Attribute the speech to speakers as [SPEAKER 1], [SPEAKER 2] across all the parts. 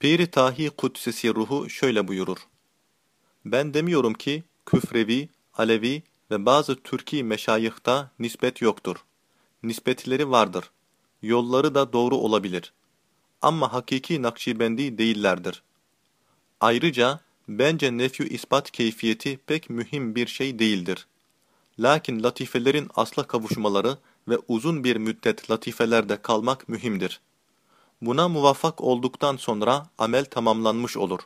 [SPEAKER 1] Piri Tahi Kudsesi ruhu şöyle buyurur. Ben demiyorum ki Küfrevi, Alevi ve bazı Türki meşayihta nispet yoktur. Nispetleri vardır. Yolları da doğru olabilir. Ama hakiki Nakşibendi değillerdir. Ayrıca bence nefyu ispat keyfiyeti pek mühim bir şey değildir. Lakin latifelerin asla kavuşmaları ve uzun bir müddet latifelerde kalmak mühimdir. Buna muvaffak olduktan sonra amel tamamlanmış olur.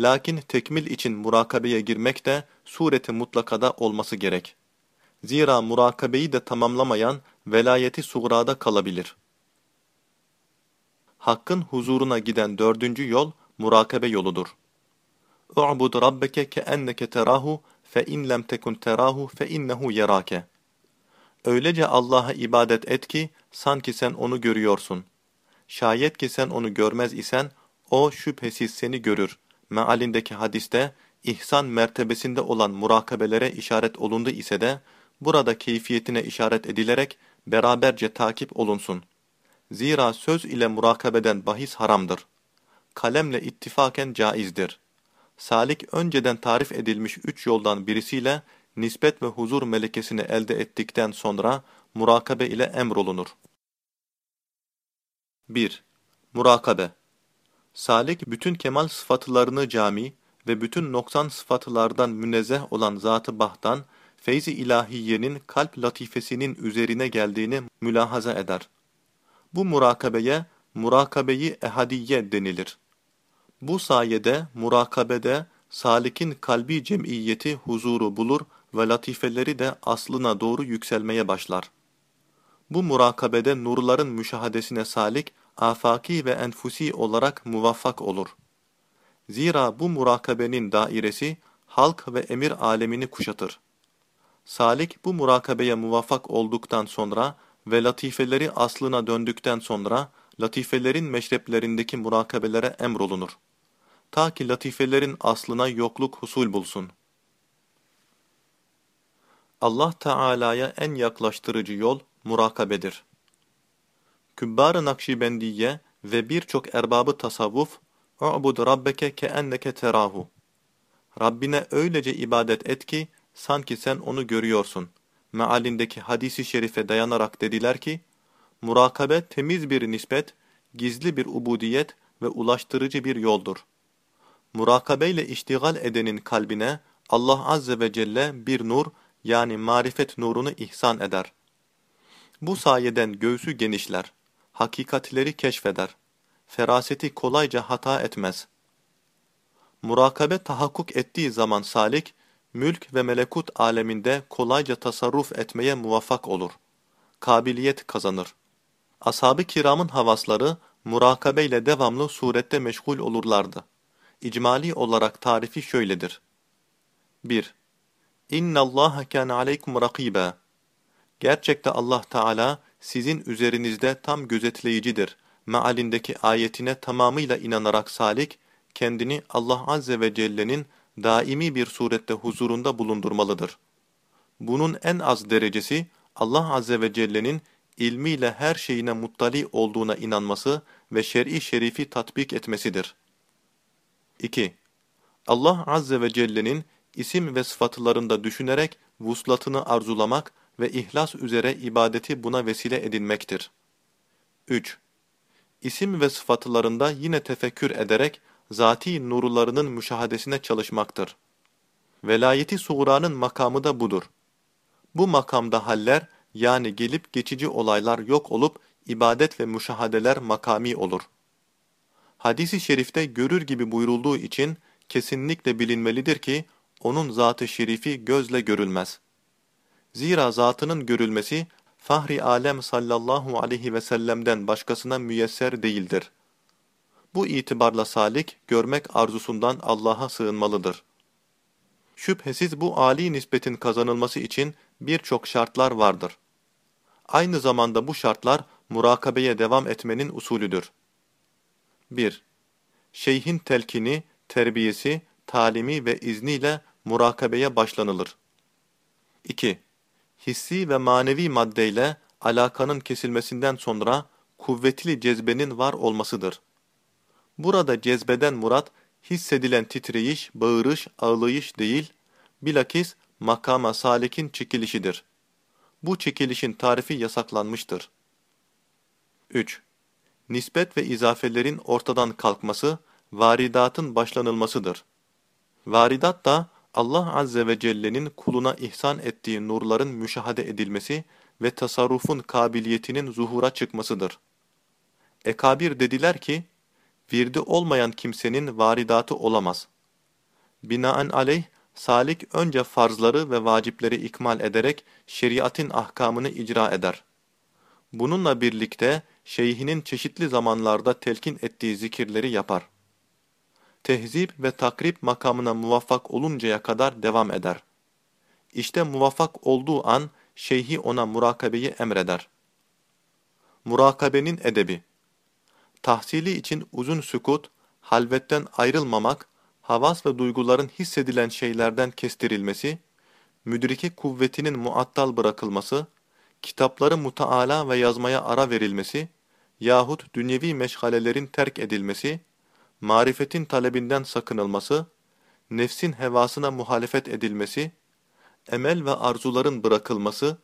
[SPEAKER 1] Lakin tekmil için murakabeye girmek de sureti mutlakada olması gerek. Zira murakabeyi de tamamlamayan velayeti suğrada kalabilir. Hakkın huzuruna giden dördüncü yol murakabe yoludur. اُعْبُدْ رَبَّكَ كَأَنَّكَ تَرَاهُ فَاِنْ لَمْ تَكُنْ تَرَاهُ فَاِنَّهُ يَرَاكَ Öylece Allah'a ibadet et ki sanki sen onu görüyorsun. Şayet ki sen onu görmez isen o şüphesiz seni görür. Mealindeki hadiste ihsan mertebesinde olan murakabelere işaret olundu ise de burada keyfiyetine işaret edilerek beraberce takip olunsun. Zira söz ile murakabeden bahis haramdır. Kalemle ittifaken caizdir. Salik önceden tarif edilmiş üç yoldan birisiyle nispet ve huzur melekesini elde ettikten sonra murakabe ile emrolunur. 1. Murakabe Salik bütün kemal sıfatlarını cami ve bütün noksan sıfatlardan münezzeh olan Zat-ı Bah'tan feyzi ilahiyenin kalp latifesinin üzerine geldiğini mülahaza eder. Bu murakabeye murakabeyi ehadiye denilir. Bu sayede murakabede salikin kalbi cemiyeti huzuru bulur ve latifeleri de aslına doğru yükselmeye başlar. Bu murakabede nurların müşahadesine salik, afaki ve enfusi olarak muvaffak olur. Zira bu murakabenin dairesi halk ve emir alemini kuşatır. Salik bu murakabeye muvaffak olduktan sonra ve latifeleri aslına döndükten sonra latifelerin meşreplerindeki murakabelere emrolunur. Ta ki latifelerin aslına yokluk husul bulsun. Allah Teala'ya en yaklaştırıcı yol murakabedir. Kübbar-ı Nakşibendiye ve birçok erbabı tasavvuf "U'bud rabbeke keenneke terahu." Rabbine öylece ibadet et ki sanki sen onu görüyorsun. Mealindeki hadisi şerife dayanarak dediler ki, murakabe temiz bir nispet, gizli bir ubudiyet ve ulaştırıcı bir yoldur. Murakabeyle iştigal edenin kalbine Allah Azze ve Celle bir nur yani marifet nurunu ihsan eder. Bu sayeden göğsü genişler, hakikatleri keşfeder, feraseti kolayca hata etmez. Murakabe tahakkuk ettiği zaman salik, mülk ve melekut aleminde kolayca tasarruf etmeye muvaffak olur. Kabiliyet kazanır. Ashab-ı kiramın havasları murakabeyle devamlı surette meşgul olurlardı. İcmali olarak tarifi şöyledir. 1. İnna Allah kana aleykum rakiba. Gerçekte Allah Teala sizin üzerinizde tam gözetleyicidir. Mealindeki ayetine tamamıyla inanarak salik, kendini Allah Azze ve Celle'nin daimi bir surette huzurunda bulundurmalıdır. Bunun en az derecesi Allah Azze ve Celle'nin ilmiyle her şeyine muttali olduğuna inanması ve şer'i şerifi tatbik etmesidir. 2. Allah Azze ve Celle'nin isim ve sıfatlarında düşünerek vuslatını arzulamak ve ihlas üzere ibadeti buna vesile edinmektir. 3. İsim ve sıfatlarında yine tefekkür ederek zati nurlarının müşahadesine çalışmaktır. Velayeti suğranın makamı da budur. Bu makamda haller yani gelip geçici olaylar yok olup ibadet ve müşahadeler makami olur. Hadis-i şerifte görür gibi buyurulduğu için kesinlikle bilinmelidir ki onun zatı şerifi gözle görülmez. Zira zatının görülmesi Fahri Alem sallallahu aleyhi ve sellem'den başkasına müyesser değildir. Bu itibarla salik, görmek arzusundan Allah'a sığınmalıdır. Şüphesiz bu âli nispetin kazanılması için birçok şartlar vardır. Aynı zamanda bu şartlar murakabeye devam etmenin usulüdür. 1. Şeyhin telkini, terbiyesi, talimi ve izniyle murakabeye başlanılır. 2. Hissi ve manevi maddeyle alakanın kesilmesinden sonra kuvvetli cezbenin var olmasıdır. Burada cezbeden murat, hissedilen titreyiş, bağırış, ağlayış değil, bilakis makama salikin çekilişidir. Bu çekilişin tarifi yasaklanmıştır. 3. Nispet ve izafelerin ortadan kalkması, varidatın başlanılmasıdır. Varidat da Allah Azze ve Celle'nin kuluna ihsan ettiği nurların müşahede edilmesi ve tasarrufun kabiliyetinin zuhura çıkmasıdır. Ekabir dediler ki, virdi olmayan kimsenin varidatı olamaz. Binaen aleyh, salik önce farzları ve vacipleri ikmal ederek şeriatın ahkamını icra eder. Bununla birlikte şeyhinin çeşitli zamanlarda telkin ettiği zikirleri yapar. Tehzip ve takrib makamına muvaffak oluncaya kadar devam eder. İşte muvaffak olduğu an şeyhi ona murakabeyi emreder. Murakabenin edebi Tahsili için uzun sükut, halvetten ayrılmamak, havas ve duyguların hissedilen şeylerden kestirilmesi, müdrike kuvvetinin muattal bırakılması, kitapları mutaala ve yazmaya ara verilmesi yahut dünyevi meşgalelerin terk edilmesi, marifetin talebinden sakınılması, nefsin hevasına muhalefet edilmesi, emel ve arzuların bırakılması,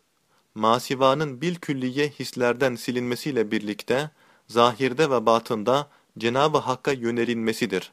[SPEAKER 1] masivanın bil külliye hislerden silinmesiyle birlikte, zahirde ve batında Cenab-ı Hakk'a yönelinmesidir.